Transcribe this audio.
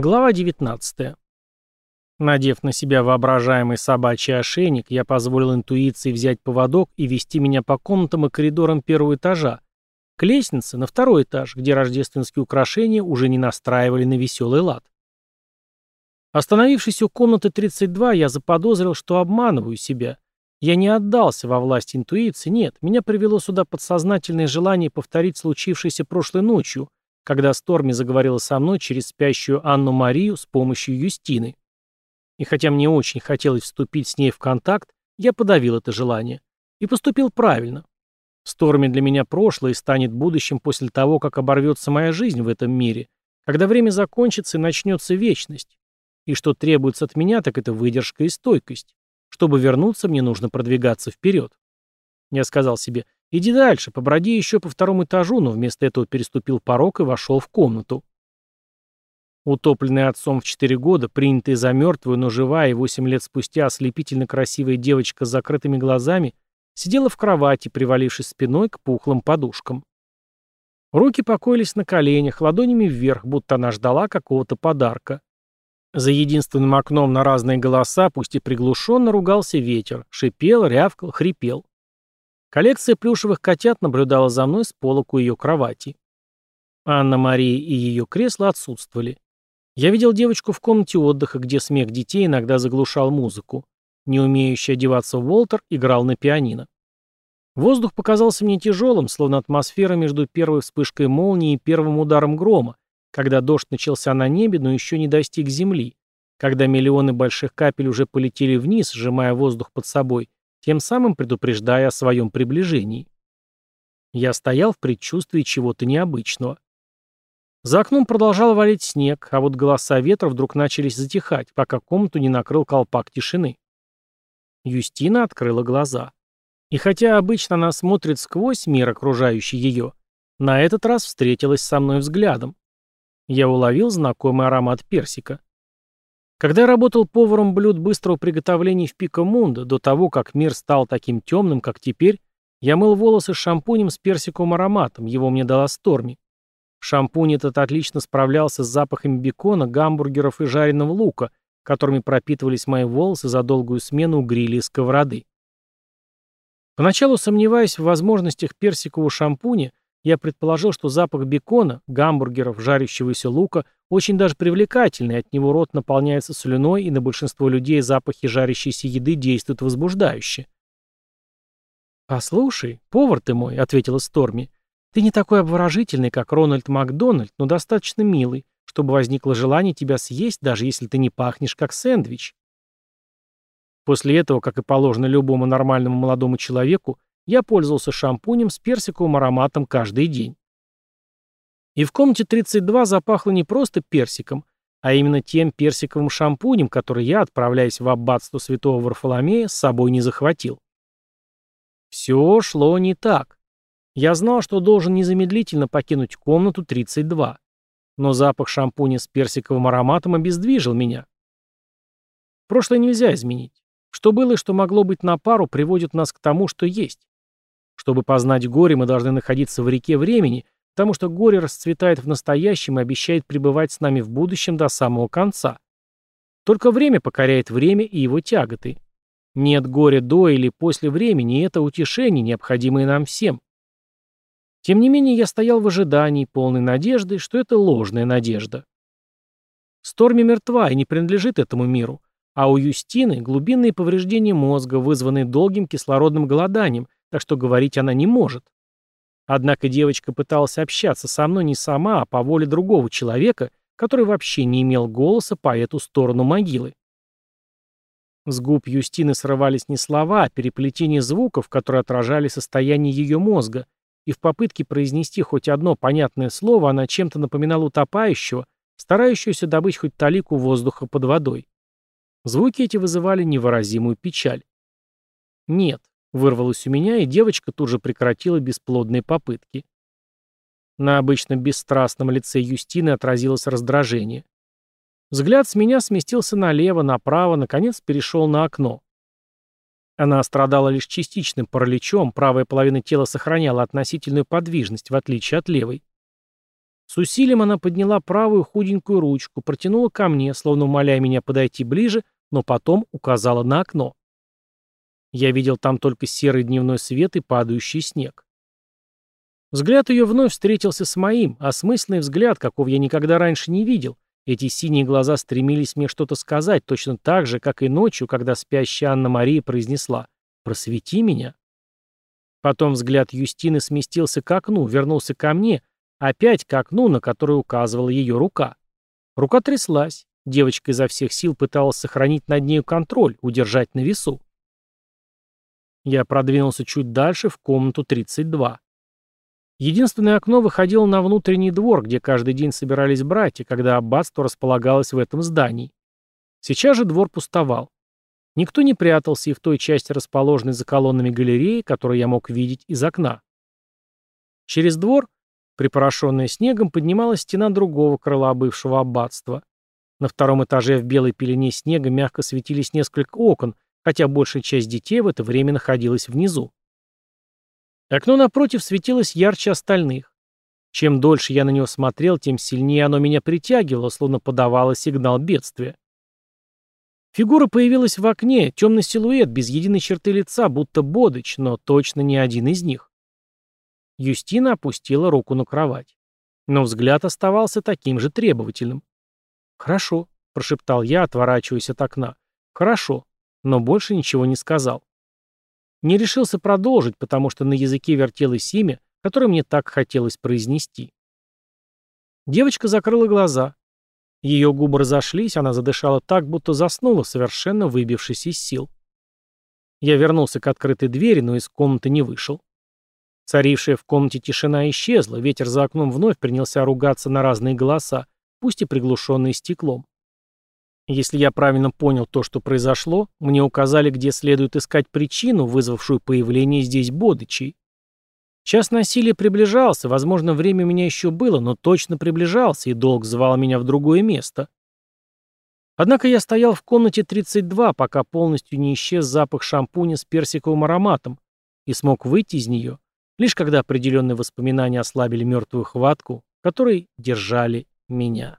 Глава 19. Надев на себя воображаемый собачий ошейник, я позволил интуиции взять поводок и вести меня по комнатам и коридорам первого этажа, к лестнице на второй этаж, где рождественские украшения уже не настраивали на веселый лад. Остановившись у комнаты 32, я заподозрил, что обманываю себя. Я не отдался во власть интуиции, нет, меня привело сюда подсознательное желание повторить случившееся прошлой ночью, когда Сторми заговорила со мной через спящую Анну-Марию с помощью Юстины. И хотя мне очень хотелось вступить с ней в контакт, я подавил это желание. И поступил правильно. Сторми для меня прошлое и станет будущим после того, как оборвется моя жизнь в этом мире, когда время закончится и начнется вечность. И что требуется от меня, так это выдержка и стойкость. Чтобы вернуться, мне нужно продвигаться вперед. Я сказал себе, Иди дальше, поброди еще по второму этажу, но вместо этого переступил порог и вошел в комнату. Утопленная отцом в четыре года, принятая за мертвую, но живая и восемь лет спустя ослепительно красивая девочка с закрытыми глазами, сидела в кровати, привалившись спиной к пухлым подушкам. Руки покоились на коленях, ладонями вверх, будто она ждала какого-то подарка. За единственным окном на разные голоса, пусть и приглушенно, ругался ветер, шипел, рявкал, хрипел. Коллекция плюшевых котят наблюдала за мной с полок у ее кровати. Анна-Мария и ее кресло отсутствовали. Я видел девочку в комнате отдыха, где смех детей иногда заглушал музыку. Не умеющий одеваться Уолтер играл на пианино. Воздух показался мне тяжелым, словно атмосфера между первой вспышкой молнии и первым ударом грома, когда дождь начался на небе, но еще не достиг земли, когда миллионы больших капель уже полетели вниз, сжимая воздух под собой, тем самым предупреждая о своем приближении. Я стоял в предчувствии чего-то необычного. За окном продолжал валить снег, а вот голоса ветра вдруг начались затихать, пока комнату не накрыл колпак тишины. Юстина открыла глаза. И хотя обычно она смотрит сквозь мир, окружающий ее, на этот раз встретилась со мной взглядом. Я уловил знакомый аромат персика. Когда я работал поваром блюд быстрого приготовления в Пико Мунда, до того, как мир стал таким темным, как теперь, я мыл волосы шампунем с персиковым ароматом, его мне дала Сторми. Шампунь этот отлично справлялся с запахами бекона, гамбургеров и жареного лука, которыми пропитывались мои волосы за долгую смену у гриля и сковороды. Поначалу сомневаясь в возможностях персикового шампуня, я предположил, что запах бекона, гамбургеров, жарящегося лука очень даже привлекательный, от него рот наполняется слюной, и на большинство людей запахи жарящейся еды действуют возбуждающе. «Послушай, повар ты мой», — ответила Сторми, — «ты не такой обворожительный, как Рональд Макдональд, но достаточно милый, чтобы возникло желание тебя съесть, даже если ты не пахнешь как сэндвич». После этого, как и положено любому нормальному молодому человеку, я пользовался шампунем с персиковым ароматом каждый день. И в комнате 32 запахло не просто персиком, а именно тем персиковым шампунем, который я, отправляясь в аббатство святого Варфоломея, с собой не захватил. Все шло не так. Я знал, что должен незамедлительно покинуть комнату 32. Но запах шампуня с персиковым ароматом обездвижил меня. Прошлое нельзя изменить. Что было и что могло быть на пару, приводит нас к тому, что есть. Чтобы познать горе, мы должны находиться в реке времени, потому что горе расцветает в настоящем и обещает пребывать с нами в будущем до самого конца. Только время покоряет время и его тяготы. Нет горя до или после времени, и это утешение, необходимое нам всем. Тем не менее, я стоял в ожидании, полной надежды, что это ложная надежда. Сторми мертва и не принадлежит этому миру, а у Юстины глубинные повреждения мозга, вызванные долгим кислородным голоданием, так что говорить она не может. Однако девочка пыталась общаться со мной не сама, а по воле другого человека, который вообще не имел голоса по эту сторону могилы. С губ Юстины срывались не слова, а переплетение звуков, которые отражали состояние ее мозга, и в попытке произнести хоть одно понятное слово она чем-то напоминала утопающего, старающегося добыть хоть талику воздуха под водой. Звуки эти вызывали невыразимую печаль. Нет, Вырвалось у меня, и девочка тут же прекратила бесплодные попытки. На обычно бесстрастном лице Юстины отразилось раздражение. Взгляд с меня сместился налево, направо, наконец перешел на окно. Она страдала лишь частичным параличом, правая половина тела сохраняла относительную подвижность, в отличие от левой. С усилием она подняла правую худенькую ручку, протянула ко мне, словно умоляя меня подойти ближе, но потом указала на окно. Я видел там только серый дневной свет и падающий снег. Взгляд ее вновь встретился с моим, осмысленный взгляд, какого я никогда раньше не видел. Эти синие глаза стремились мне что-то сказать, точно так же, как и ночью, когда спящая Анна-Мария произнесла «Просвети меня». Потом взгляд Юстины сместился к окну, вернулся ко мне, опять к окну, на которое указывала ее рука. Рука тряслась. Девочка изо всех сил пыталась сохранить над нею контроль, удержать на весу. Я продвинулся чуть дальше, в комнату 32. Единственное окно выходило на внутренний двор, где каждый день собирались братья, когда аббатство располагалось в этом здании. Сейчас же двор пустовал. Никто не прятался и в той части, расположенной за колоннами галереи, которую я мог видеть из окна. Через двор, припорошенная снегом, поднималась стена другого крыла бывшего аббатства. На втором этаже в белой пелене снега мягко светились несколько окон, хотя большая часть детей в это время находилась внизу. Окно напротив светилось ярче остальных. Чем дольше я на него смотрел, тем сильнее оно меня притягивало, словно подавало сигнал бедствия. Фигура появилась в окне, темный силуэт, без единой черты лица, будто бодыч, но точно не один из них. Юстина опустила руку на кровать. Но взгляд оставался таким же требовательным. «Хорошо», — прошептал я, отворачиваясь от окна. «Хорошо», но больше ничего не сказал. Не решился продолжить, потому что на языке вертелось имя, которое мне так хотелось произнести. Девочка закрыла глаза. Ее губы разошлись, она задышала так, будто заснула, совершенно выбившись из сил. Я вернулся к открытой двери, но из комнаты не вышел. Царившая в комнате тишина исчезла, ветер за окном вновь принялся ругаться на разные голоса, пусть и приглушенные стеклом. Если я правильно понял то, что произошло, мне указали, где следует искать причину, вызвавшую появление здесь бодычей. Час насилия приближался, возможно, время у меня еще было, но точно приближался, и долг звал меня в другое место. Однако я стоял в комнате 32, пока полностью не исчез запах шампуня с персиковым ароматом, и смог выйти из нее, лишь когда определенные воспоминания ослабили мертвую хватку, которой держали меня.